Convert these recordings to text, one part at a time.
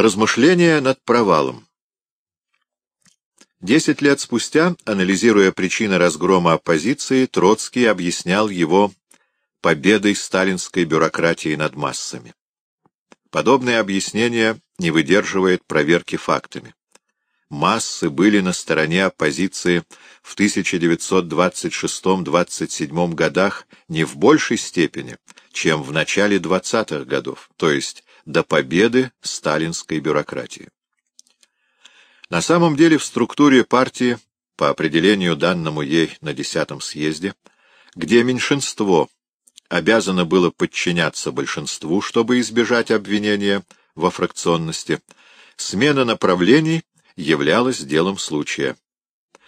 Размышления над провалом. Десять лет спустя, анализируя причины разгрома оппозиции, Троцкий объяснял его победой сталинской бюрократии над массами. Подобное объяснение не выдерживает проверки фактами. Массы были на стороне оппозиции в 1926-27 годах не в большей степени, чем в начале 20-х годов, то есть до победы сталинской бюрократии. На самом деле в структуре партии, по определению данному ей на 10-м съезде, где меньшинство обязано было подчиняться большинству, чтобы избежать обвинения во фракционности, смена направлений являлась делом случая.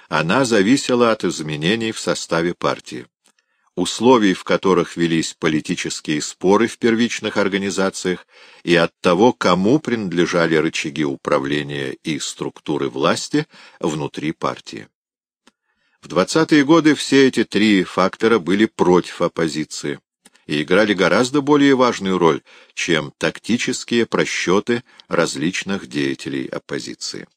Она зависела от изменений в составе партии условий, в которых велись политические споры в первичных организациях, и от того, кому принадлежали рычаги управления и структуры власти внутри партии. В 20-е годы все эти три фактора были против оппозиции и играли гораздо более важную роль, чем тактические просчеты различных деятелей оппозиции.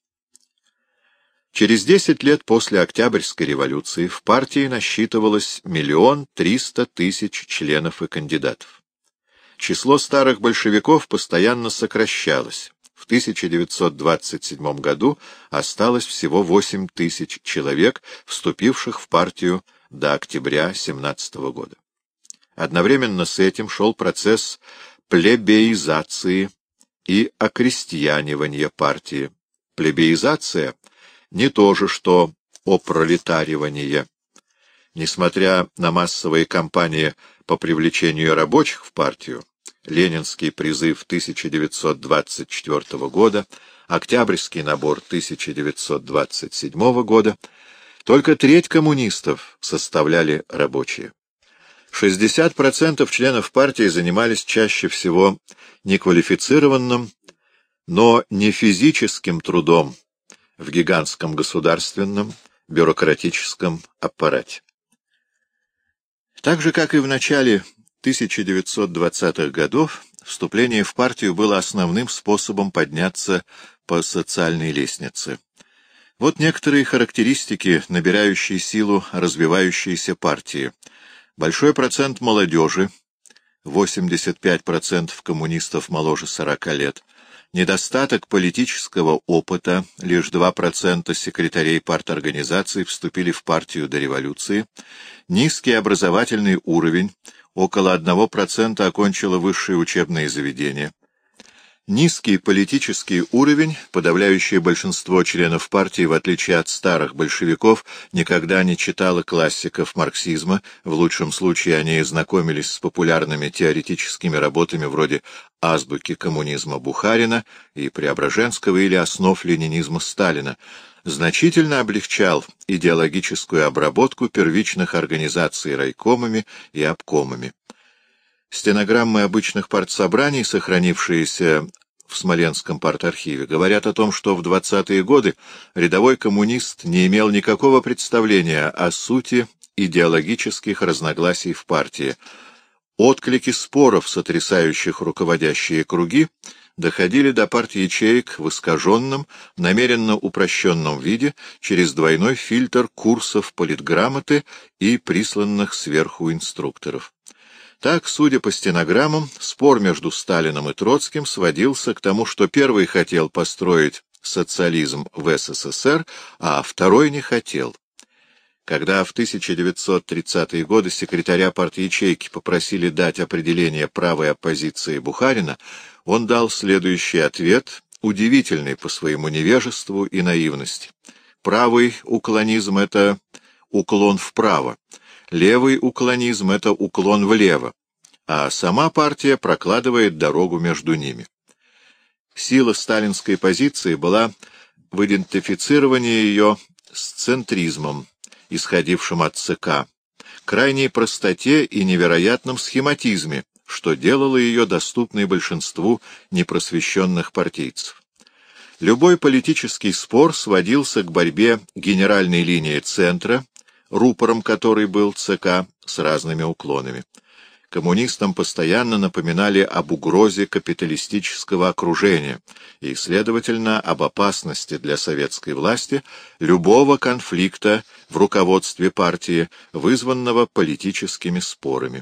Через десять лет после Октябрьской революции в партии насчитывалось миллион триста тысяч членов и кандидатов. Число старых большевиков постоянно сокращалось. В 1927 году осталось всего 8 тысяч человек, вступивших в партию до октября 17 года. Одновременно с этим шел процесс плебеизации и окрестьянивания партии. Плебеизация — не то же, что опролетаривание. Несмотря на массовые кампании по привлечению рабочих в партию, Ленинский призыв 1924 года, Октябрьский набор 1927 года, только треть коммунистов составляли рабочие. 60% членов партии занимались чаще всего неквалифицированным, но не физическим трудом, в гигантском государственном бюрократическом аппарате. Так же, как и в начале 1920-х годов, вступление в партию было основным способом подняться по социальной лестнице. Вот некоторые характеристики, набирающие силу развивающейся партии. Большой процент молодежи, 85% коммунистов моложе 40 лет, Недостаток политического опыта, лишь 2% секретарей парторганизаций вступили в партию до революции, низкий образовательный уровень, около 1% окончило высшее учебное заведение, Низкий политический уровень, подавляющее большинство членов партии, в отличие от старых большевиков, никогда не читало классиков марксизма, в лучшем случае они знакомились с популярными теоретическими работами вроде «Азбуки коммунизма» Бухарина и Преображенского или «Основ ленинизма» Сталина, значительно облегчал идеологическую обработку первичных организаций райкомами и обкомами. Стенограммы обычных партсобраний, сохранившиеся в Смоленском партархиве, говорят о том, что в 20-е годы рядовой коммунист не имел никакого представления о сути идеологических разногласий в партии. Отклики споров, сотрясающих руководящие круги, доходили до партии ячеек в искаженном, намеренно упрощенном виде через двойной фильтр курсов политграмоты и присланных сверху инструкторов. Так, судя по стенограммам, спор между Сталином и Троцким сводился к тому, что первый хотел построить социализм в СССР, а второй не хотел. Когда в 1930-е годы секретаря партии ячейки попросили дать определение правой оппозиции Бухарина, он дал следующий ответ, удивительный по своему невежеству и наивности. Правый уклонизм — это уклон вправо, Левый уклонизм — это уклон влево, а сама партия прокладывает дорогу между ними. Сила сталинской позиции была в идентифицировании ее с центризмом, исходившим от ЦК, крайней простоте и невероятном схематизме, что делало ее доступной большинству непросвещенных партийцев. Любой политический спор сводился к борьбе генеральной линии центра рупором которой был ЦК с разными уклонами. коммунистам постоянно напоминали об угрозе капиталистического окружения и, следовательно, об опасности для советской власти любого конфликта в руководстве партии, вызванного политическими спорами.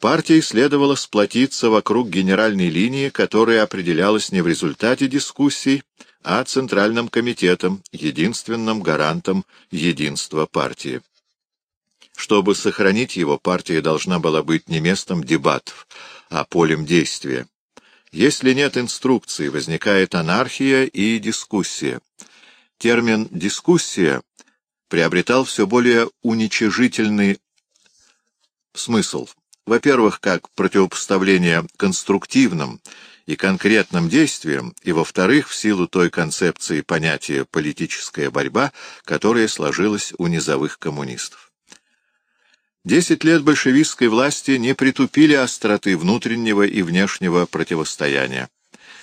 Партии следовало сплотиться вокруг генеральной линии, которая определялась не в результате дискуссий, а Центральным комитетом, единственным гарантом единства партии. Чтобы сохранить его, партия должна была быть не местом дебатов, а полем действия. Если нет инструкции, возникает анархия и дискуссия. Термин «дискуссия» приобретал все более уничижительный смысл. Во-первых, как противопоставление конструктивным и конкретным действиям, и, во-вторых, в силу той концепции понятия «политическая борьба», которая сложилась у низовых коммунистов. Десять лет большевистской власти не притупили остроты внутреннего и внешнего противостояния.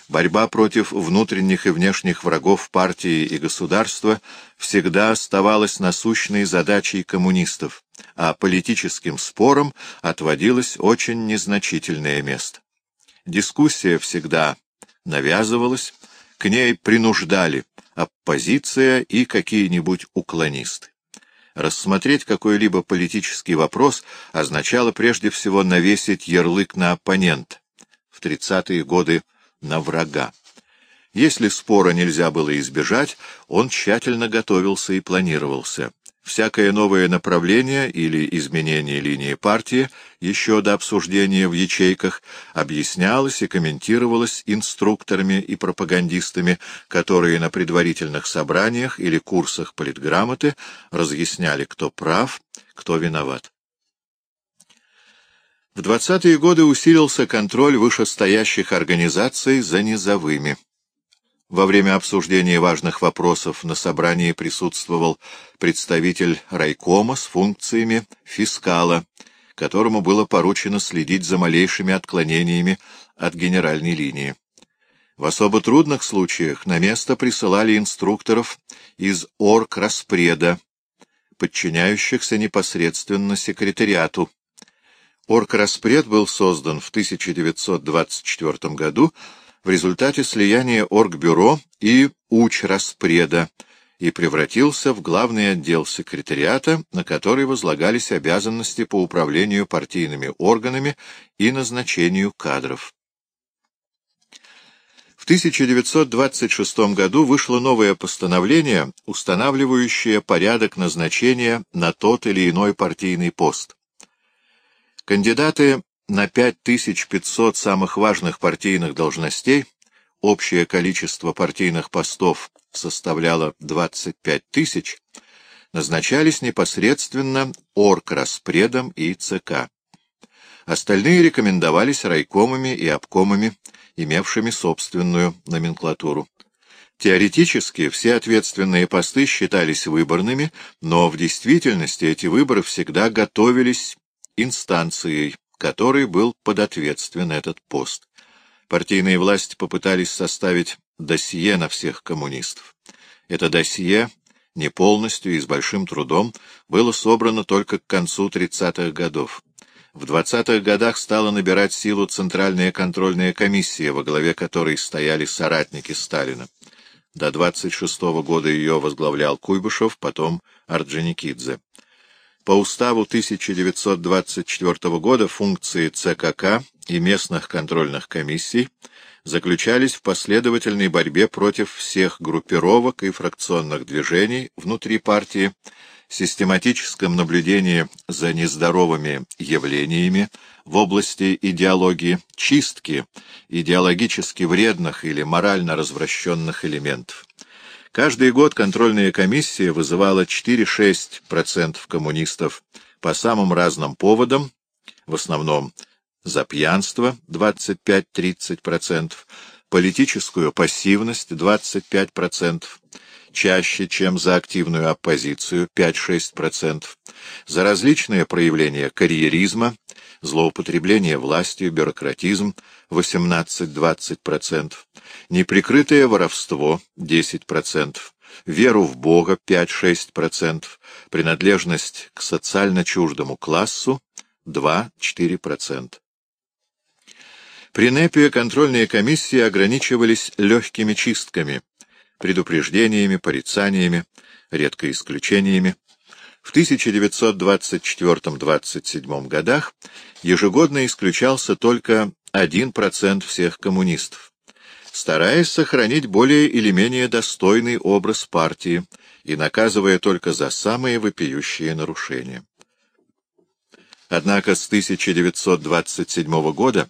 Борьба против внутренних и внешних врагов партии и государства всегда оставалась насущной задачей коммунистов, а политическим спорам отводилось очень незначительное место. Дискуссия всегда навязывалась, к ней принуждали оппозиция и какие-нибудь уклонисты. Рассмотреть какой-либо политический вопрос означало прежде всего навесить ярлык на оппонента, в 30-е годы на врага. Если спора нельзя было избежать, он тщательно готовился и планировался. Всякое новое направление или изменение линии партии еще до обсуждения в ячейках объяснялось и комментировалось инструкторами и пропагандистами, которые на предварительных собраниях или курсах политграмоты разъясняли, кто прав, кто виноват. В 20-е годы усилился контроль вышестоящих организаций за низовыми. Во время обсуждения важных вопросов на собрании присутствовал представитель райкома с функциями фискала, которому было поручено следить за малейшими отклонениями от генеральной линии. В особо трудных случаях на место присылали инструкторов из орг-распреда, подчиняющихся непосредственно секретариату. Орг-распред был создан в 1924 году в результате слияния Оргбюро и Учраспреда и превратился в главный отдел секретариата, на который возлагались обязанности по управлению партийными органами и назначению кадров. В 1926 году вышло новое постановление, устанавливающее порядок назначения на тот или иной партийный пост. Кандидаты на 5500 самых важных партийных должностей общее количество партийных постов составляло 25 тысяч, назначались непосредственно орграспредом и ЦК. Остальные рекомендовались райкомами и обкомами, имевшими собственную номенклатуру. Теоретически все ответственные посты считались выборными, но в действительности эти выборы всегда готовились инстанцией, который был подответствен этот пост. Партийные власти попытались составить досье на всех коммунистов. Это досье, не полностью и с большим трудом, было собрано только к концу 30-х годов. В 20-х годах стала набирать силу Центральная контрольная комиссия, во главе которой стояли соратники Сталина. До 26 -го года ее возглавлял Куйбышев, потом Орджоникидзе. По уставу 1924 года функции ЦКК и местных контрольных комиссий заключались в последовательной борьбе против всех группировок и фракционных движений внутри партии, систематическом наблюдении за нездоровыми явлениями в области идеологии, чистки идеологически вредных или морально развращенных элементов. Каждый год контрольная комиссия вызывала 4-6% коммунистов по самым разным поводам, в основном за пьянство 25-30%, политическую пассивность 25%, чаще, чем за активную оппозицию 5-6%, за различные проявления карьеризма, злоупотребление властью, бюрократизм 18-20%, неприкрытое воровство 10%, веру в Бога 5-6%, принадлежность к социально чуждому классу 2-4%. При НЭПе контрольные комиссии ограничивались легкими чистками, предупреждениями, порицаниями, редко исключениями. В 1924-27 годах ежегодно исключался только 1% всех коммунистов, стараясь сохранить более или менее достойный образ партии и наказывая только за самые вопиющие нарушения. Однако с 1927 года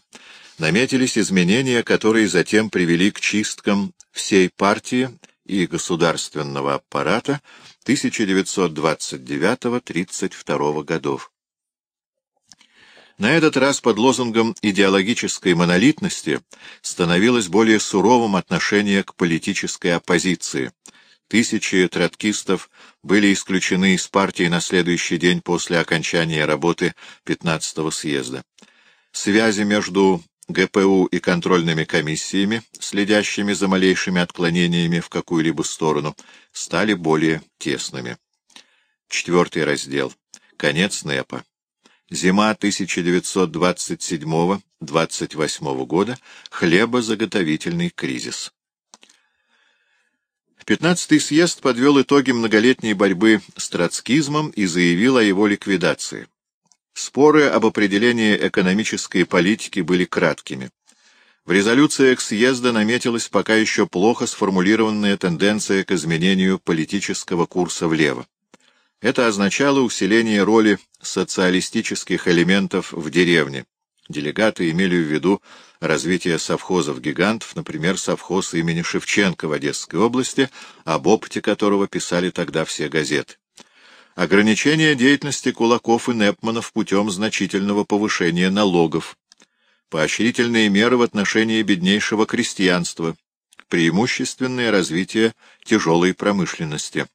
наметились изменения, которые затем привели к чисткам всей партии и государственного аппарата 1929-32 годов. На этот раз под лозунгом идеологической монолитности становилось более суровым отношение к политической оппозиции. Тысячи троткистов были исключены из партии на следующий день после окончания работы 15-го съезда. Связи между ГПУ и контрольными комиссиями, следящими за малейшими отклонениями в какую-либо сторону, стали более тесными. Четвертый раздел. Конец НЭПа. Зима 1927-28 года. Хлебозаготовительный кризис. Пятнадцатый съезд подвел итоги многолетней борьбы с троцкизмом и заявил о его ликвидации. Споры об определении экономической политики были краткими. В резолюциях съезда наметилась пока еще плохо сформулированная тенденция к изменению политического курса влево. Это означало усиление роли социалистических элементов в деревне. Делегаты имели в виду развитие совхозов-гигантов, например, совхоз имени Шевченко в Одесской области, об опыте которого писали тогда все газеты ограничение деятельности кулаков и непманов путем значительного повышения налогов, поощрительные меры в отношении беднейшего крестьянства, преимущественное развитие тяжелой промышленности.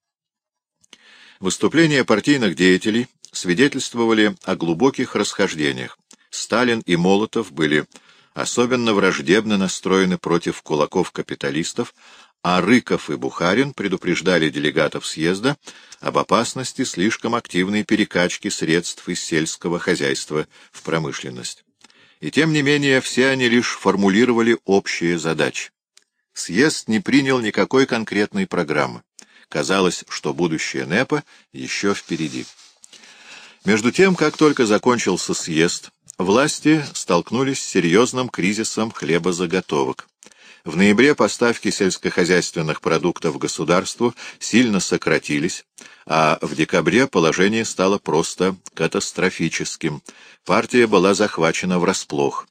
Выступления партийных деятелей свидетельствовали о глубоких расхождениях. Сталин и Молотов были особенно враждебно настроены против кулаков-капиталистов, а Рыков и Бухарин предупреждали делегатов съезда об опасности слишком активной перекачки средств из сельского хозяйства в промышленность. И тем не менее все они лишь формулировали общие задачи. Съезд не принял никакой конкретной программы. Казалось, что будущее НЭПа еще впереди. Между тем, как только закончился съезд, власти столкнулись с серьезным кризисом хлебозаготовок. В ноябре поставки сельскохозяйственных продуктов государству сильно сократились, а в декабре положение стало просто катастрофическим. Партия была захвачена врасплох.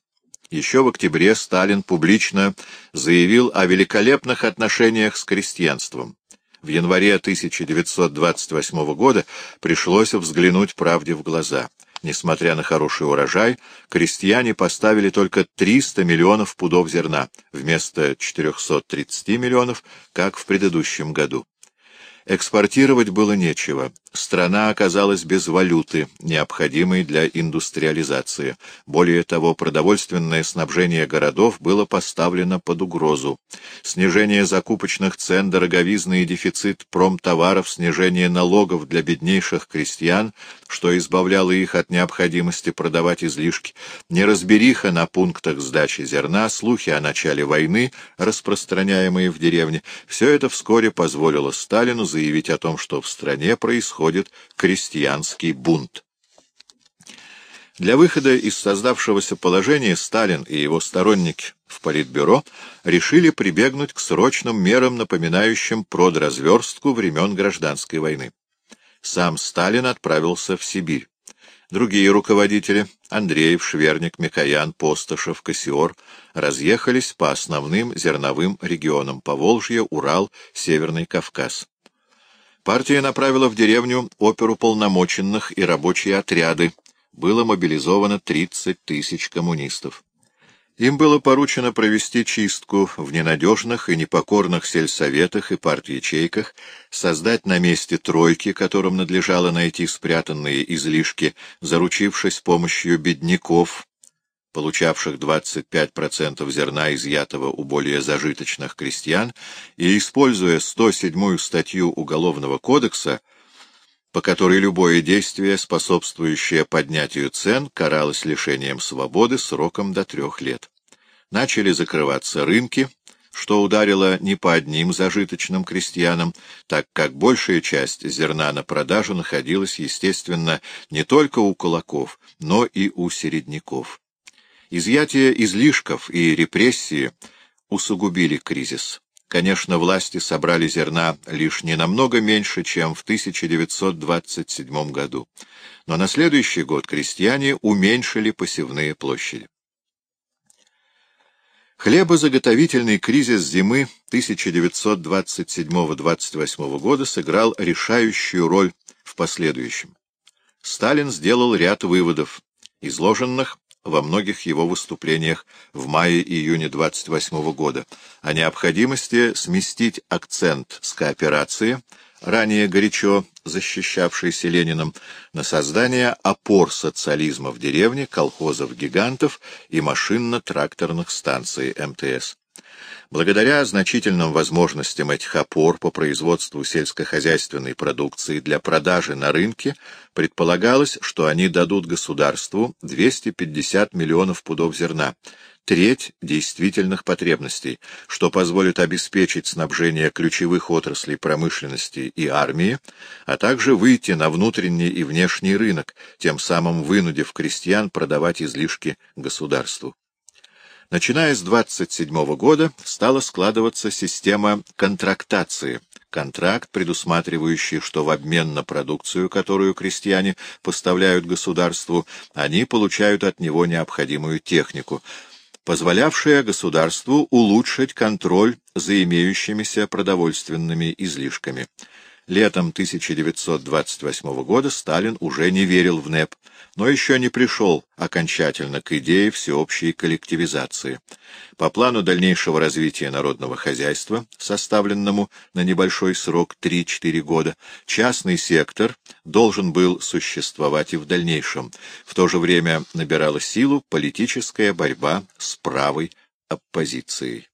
Еще в октябре Сталин публично заявил о великолепных отношениях с крестьянством. В январе 1928 года пришлось взглянуть правде в глаза. Несмотря на хороший урожай, крестьяне поставили только 300 миллионов пудов зерна вместо 430 миллионов, как в предыдущем году. Экспортировать было нечего. Страна оказалась без валюты, необходимой для индустриализации. Более того, продовольственное снабжение городов было поставлено под угрозу. Снижение закупочных цен, дороговизный дефицит промтоваров, снижение налогов для беднейших крестьян, что избавляло их от необходимости продавать излишки, неразбериха на пунктах сдачи зерна, слухи о начале войны, распространяемые в деревне — все это вскоре позволило Сталину заявить о том, что в стране происходит крестьянский бунт. Для выхода из создавшегося положения Сталин и его сторонники в Политбюро решили прибегнуть к срочным мерам, напоминающим продразверстку времен Гражданской войны. Сам Сталин отправился в Сибирь. Другие руководители — Андреев, Шверник, Микоян, Постышев, Кассиор — разъехались по основным зерновым регионам — Поволжье, Урал, Северный Кавказ. Партия направила в деревню оперу полномоченных и рабочие отряды. Было мобилизовано 30 тысяч коммунистов. Им было поручено провести чистку в ненадежных и непокорных сельсоветах и парт-ячейках, создать на месте тройки, которым надлежало найти спрятанные излишки, заручившись помощью бедняков, получавших 25% зерна, изъятого у более зажиточных крестьян, и, используя 107-ю статью Уголовного кодекса, по которой любое действие, способствующее поднятию цен, каралось лишением свободы сроком до трех лет. Начали закрываться рынки, что ударило не по одним зажиточным крестьянам, так как большая часть зерна на продажу находилась, естественно, не только у кулаков, но и у середняков. Изъятие излишков и репрессии усугубили кризис. Конечно, власти собрали зерна лишь не намного меньше, чем в 1927 году, но на следующий год крестьяне уменьшили посевные площади. Хлебозаготовительный кризис зимы 1927-28 года сыграл решающую роль в последующем. Сталин сделал ряд выводов, изложенных во многих его выступлениях в мае-июне 28 года, о необходимости сместить акцент с кооперации – ранее горячо защищавшийся Лениным, на создание опор социализма в деревне, колхозов-гигантов и машинно-тракторных станций МТС. Благодаря значительным возможностям этих опор по производству сельскохозяйственной продукции для продажи на рынке предполагалось, что они дадут государству 250 миллионов пудов зерна, треть действительных потребностей, что позволит обеспечить снабжение ключевых отраслей промышленности и армии, а также выйти на внутренний и внешний рынок, тем самым вынудив крестьян продавать излишки государству. Начиная с 27 года стала складываться система контрактации, контракт, предусматривающий, что в обмен на продукцию, которую крестьяне поставляют государству, они получают от него необходимую технику, позволявшая государству улучшить контроль за имеющимися продовольственными излишками. Летом 1928 года Сталин уже не верил в НЭП, но еще не пришел окончательно к идее всеобщей коллективизации. По плану дальнейшего развития народного хозяйства, составленному на небольшой срок 3-4 года, частный сектор должен был существовать и в дальнейшем. В то же время набирала силу политическая борьба с правой оппозицией.